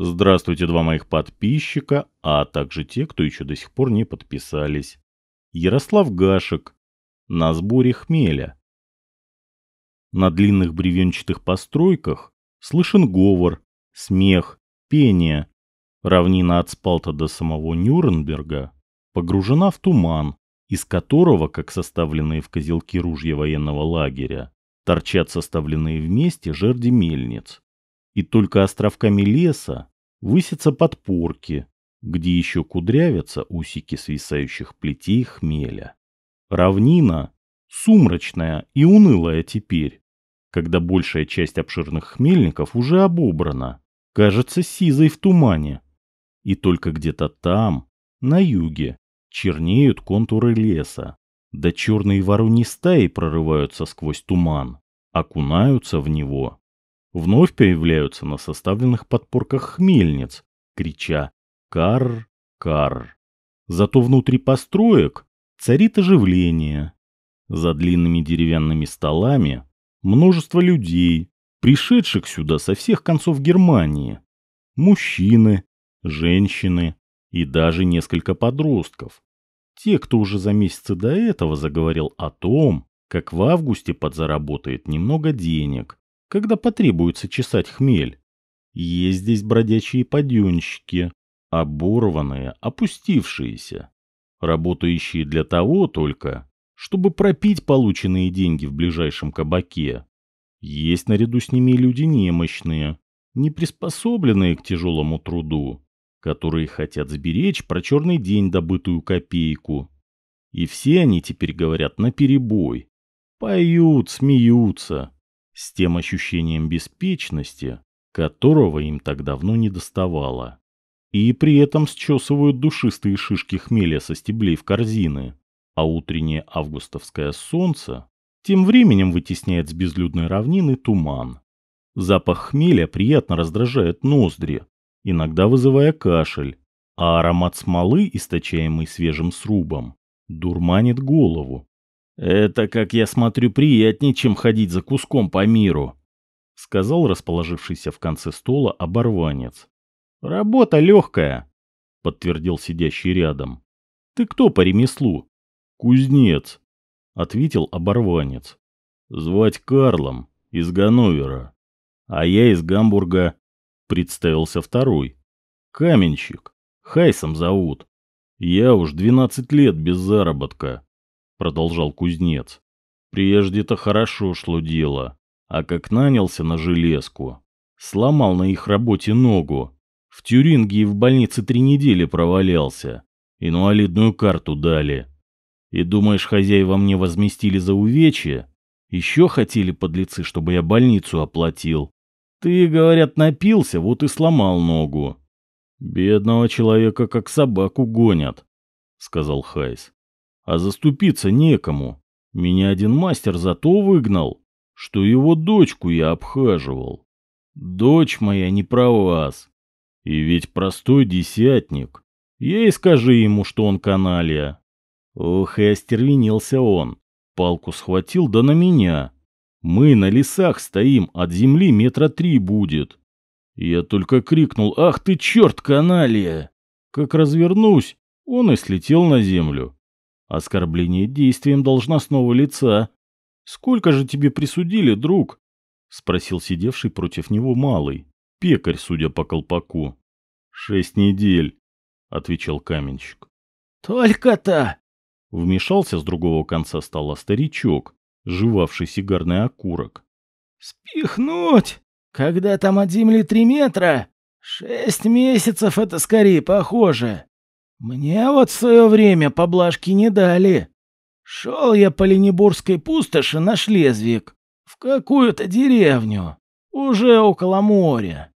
Здравствуйте, два моих подписчика, а также те, кто еще до сих пор не подписались. Ярослав Гашек. На сборе хмеля. На длинных бревенчатых постройках слышен говор, смех, пение. Равнина от Спалта до самого Нюрнберга погружена в туман, из которого, как составленные в козелки ружья военного лагеря, торчат составленные вместе жерди мельниц и только островками леса высятся подпорки, где еще кудрявятся усики свисающих плетей хмеля. Равнина сумрачная и унылая теперь, когда большая часть обширных хмельников уже обобрана, кажется сизой в тумане. И только где-то там, на юге, чернеют контуры леса, да черные вороньи стаи прорываются сквозь туман, окунаются в него вновь появляются на составленных подпорках хмельниц, крича «Кар! Кар!». Зато внутри построек царит оживление. За длинными деревянными столами множество людей, пришедших сюда со всех концов Германии. Мужчины, женщины и даже несколько подростков. Те, кто уже за месяцы до этого заговорил о том, как в августе подзаработает немного денег, когда потребуется чесать хмель. Есть здесь бродячие подъемщики, оборванные, опустившиеся, работающие для того только, чтобы пропить полученные деньги в ближайшем кабаке. Есть наряду с ними люди немощные, не приспособленные к тяжелому труду, которые хотят сберечь про черный день добытую копейку. И все они теперь говорят наперебой. Поют, смеются, с тем ощущением беспечности, которого им так давно не доставало. И при этом счесывают душистые шишки хмеля со стеблей в корзины, а утреннее августовское солнце тем временем вытесняет с безлюдной равнины туман. Запах хмеля приятно раздражает ноздри, иногда вызывая кашель, а аромат смолы, источаемый свежим срубом, дурманит голову, «Это, как я смотрю, приятнее, чем ходить за куском по миру», — сказал расположившийся в конце стола оборванец. «Работа легкая», — подтвердил сидящий рядом. «Ты кто по ремеслу?» «Кузнец», — ответил оборванец. «Звать Карлом, из Ганновера. А я из Гамбурга», — представился второй. «Каменщик. Хайсом зовут. Я уж двенадцать лет без заработка» продолжал кузнец. Прежде-то хорошо шло дело, а как нанялся на железку, сломал на их работе ногу, в Тюринге и в больнице три недели провалялся, инвалидную карту дали. И думаешь, хозяева мне возместили за увечье? Еще хотели подлецы, чтобы я больницу оплатил. Ты, говорят, напился, вот и сломал ногу. Бедного человека как собаку гонят, сказал Хайс а заступиться некому. Меня один мастер зато выгнал, что его дочку я обхаживал. Дочь моя не про вас. И ведь простой десятник. И скажи ему, что он каналья. Ох, и остервенился он. Палку схватил, да на меня. Мы на лесах стоим, от земли метра три будет. Я только крикнул, ах ты черт, каналья! Как развернусь, он и слетел на землю. Оскорбление действием должностного лица. Сколько же тебе присудили, друг? Спросил сидевший против него малый, пекарь, судя по колпаку. Шесть недель, отвечал каменщик. Только-то! Вмешался с другого конца стола старичок, жевавший сигарный окурок. Спихнуть? Когда там от земли три метра? Шесть месяцев это скорее похоже. Мне вот в свое время поблажки не дали. Шел я по Ленибурской пустоши на Шлезвик, в какую-то деревню, уже около моря.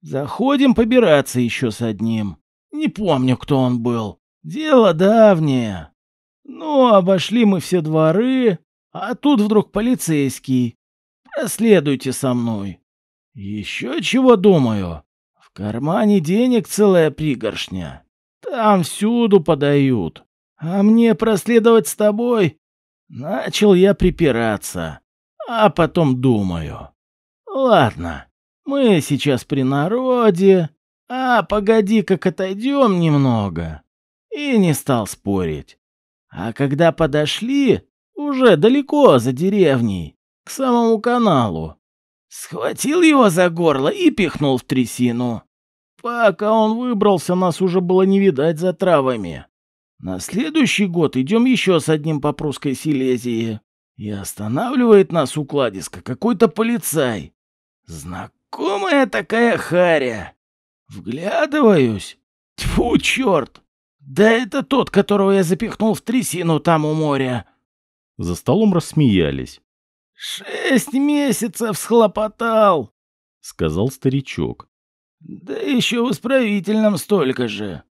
Заходим побираться еще с одним. Не помню, кто он был. Дело давнее. Ну, обошли мы все дворы, а тут вдруг полицейский. Проследуйте со мной. Еще чего думаю? В кармане денег целая пригоршня. Там всюду подают. А мне проследовать с тобой? Начал я припираться. А потом думаю. Ладно, мы сейчас при народе. А погоди, как отойдем немного. И не стал спорить. А когда подошли, уже далеко за деревней, к самому каналу, схватил его за горло и пихнул в трясину. Пока он выбрался, нас уже было не видать за травами. На следующий год идем еще с одним по прусской Силезии. И останавливает нас укладиска какой-то полицай. Знакомая такая харя. Вглядываюсь. Тьфу, черт! Да это тот, которого я запихнул в трясину там у моря. За столом рассмеялись. Шесть месяцев схлопотал, сказал старичок. Да еще в исправительном столько же.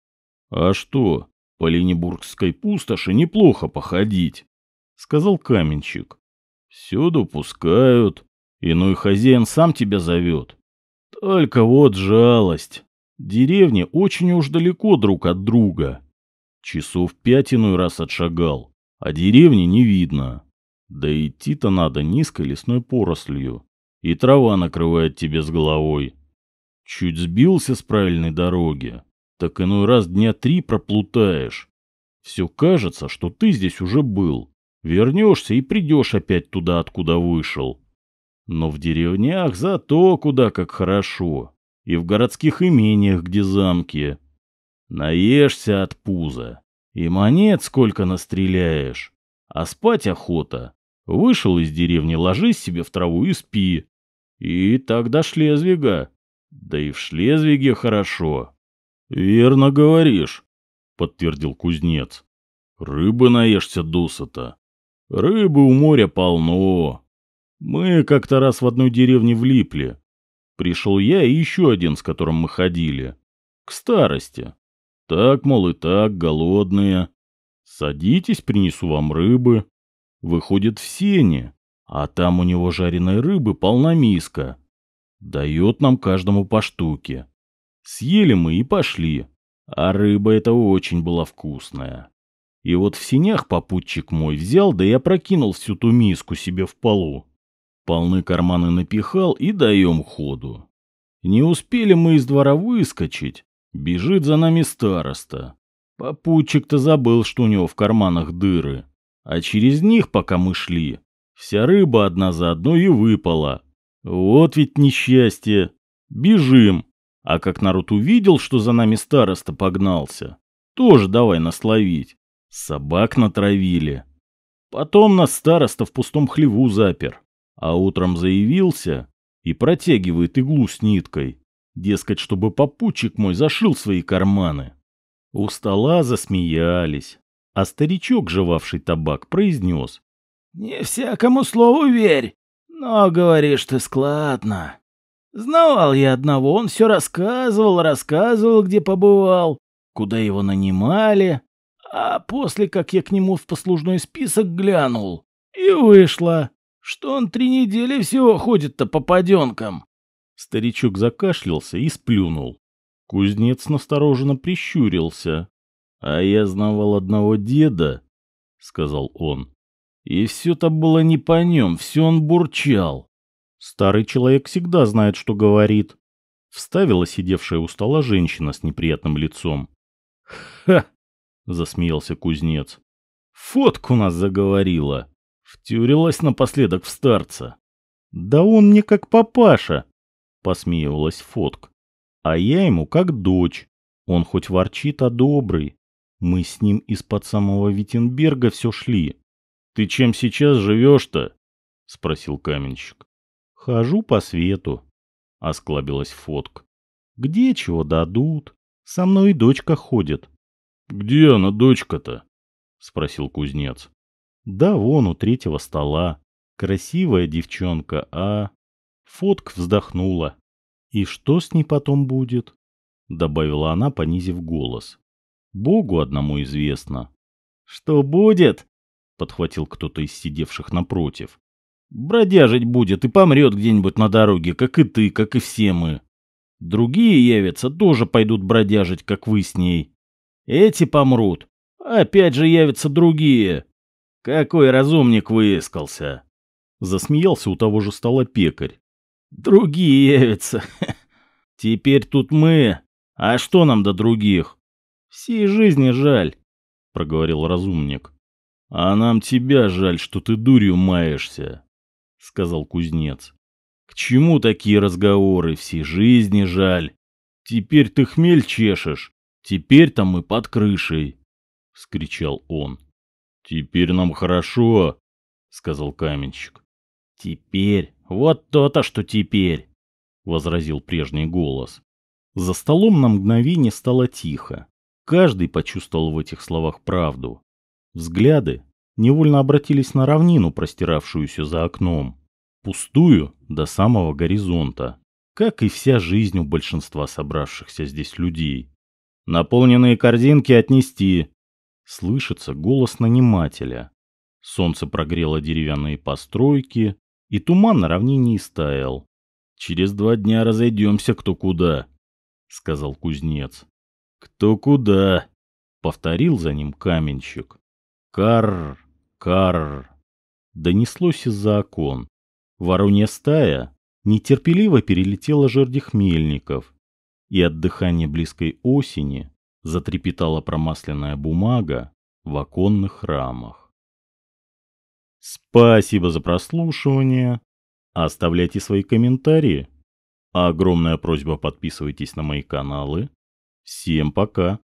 А что, по Ленибургской пустоши неплохо походить, сказал каменщик. Всюду пускают, иной хозяин сам тебя зовет. Только вот жалость. Деревни очень уж далеко друг от друга. Часов пять иной раз отшагал, а деревни не видно. Да идти-то надо низкой лесной порослью, и трава накрывает тебе с головой. Чуть сбился с правильной дороги, так иной раз дня три проплутаешь. Все кажется, что ты здесь уже был. Вернешься и придешь опять туда, откуда вышел. Но в деревнях зато куда как хорошо. И в городских имениях, где замки. Наешься от пуза. И монет сколько настреляешь. А спать охота. Вышел из деревни, ложись себе в траву и спи. И так до Шлезвига. Да и в Шлезвиге хорошо. Верно говоришь, подтвердил кузнец. Рыбы наешься досыта. Рыбы у моря полно. Мы как-то раз в одной деревне влипли. Пришел я и еще один, с которым мы ходили. К старости. Так, мол, и так, голодные. Садитесь, принесу вам рыбы. Выходит в сене, а там у него жареной рыбы полна миска. Дает нам каждому по штуке. Съели мы и пошли. А рыба эта очень была вкусная. И вот в синях попутчик мой взял, да и опрокинул всю ту миску себе в полу. Полны карманы напихал и даем ходу. Не успели мы из двора выскочить. Бежит за нами староста. Попутчик-то забыл, что у него в карманах дыры. А через них, пока мы шли, вся рыба одна за одной и выпала. Вот ведь несчастье. Бежим. А как народ увидел, что за нами староста погнался, тоже давай насловить. Собак натравили. Потом нас староста в пустом хлеву запер. А утром заявился и протягивает иглу с ниткой. Дескать, чтобы попутчик мой зашил свои карманы. У стола засмеялись. А старичок, жевавший табак, произнес. «Не всякому слову верь, но говоришь ты складно. Знавал я одного, он все рассказывал, рассказывал, где побывал, куда его нанимали, а после, как я к нему в послужной список глянул, и вышло, что он три недели всего ходит-то по паденкам. Старичок закашлялся и сплюнул. Кузнец настороженно прищурился. «А я знавал одного деда», — сказал он. «И все-то было не по нем, все он бурчал». «Старый человек всегда знает, что говорит», — вставила сидевшая у стола женщина с неприятным лицом. «Ха!» — засмеялся кузнец. «Фотку нас заговорила. Втюрилась напоследок в старца». «Да он мне как папаша», — посмеивалась Фотк. «А я ему как дочь. Он хоть ворчит, а добрый. Мы с ним из-под самого Виттенберга все шли. «Ты чем сейчас живешь-то?» — спросил каменщик. «Хожу по свету», — осклабилась Фотк. «Где чего дадут? Со мной и дочка ходит». «Где она, дочка-то?» — спросил кузнец. «Да вон у третьего стола. Красивая девчонка, а...» Фотк вздохнула. «И что с ней потом будет?» — добавила она, понизив голос. Богу одному известно. «Что будет?» — подхватил кто-то из сидевших напротив. «Бродяжить будет и помрет где-нибудь на дороге, как и ты, как и все мы. Другие явятся, тоже пойдут бродяжить, как вы с ней. Эти помрут, опять же явятся другие. Какой разумник выискался!» Засмеялся у того же стола пекарь. «Другие явятся. Теперь тут мы, А что нам до других? Всей жизни жаль, проговорил разумник. А нам тебя жаль, что ты дурью маешься, сказал кузнец. К чему такие разговоры? Всей жизни жаль. Теперь ты хмель чешешь. Теперь-то мы под крышей, вскричал он. Теперь нам хорошо, сказал каменщик. Теперь, вот то-то, что теперь, возразил прежний голос. За столом на мгновение стало тихо. Каждый почувствовал в этих словах правду. Взгляды невольно обратились на равнину, простиравшуюся за окном, пустую до самого горизонта, как и вся жизнь у большинства собравшихся здесь людей. «Наполненные корзинки отнести!» Слышится голос нанимателя. Солнце прогрело деревянные постройки, и туман на равнине истаял. «Через два дня разойдемся кто куда», — сказал кузнец. «Кто куда?» — повторил за ним каменщик. «Карр, карр!» Донеслось из-за окон. Воронья стая нетерпеливо перелетела жерди хмельников, и от дыхания близкой осени затрепетала промасленная бумага в оконных рамах. Спасибо за прослушивание. Оставляйте свои комментарии. Огромная просьба подписывайтесь на мои каналы. Всем пока.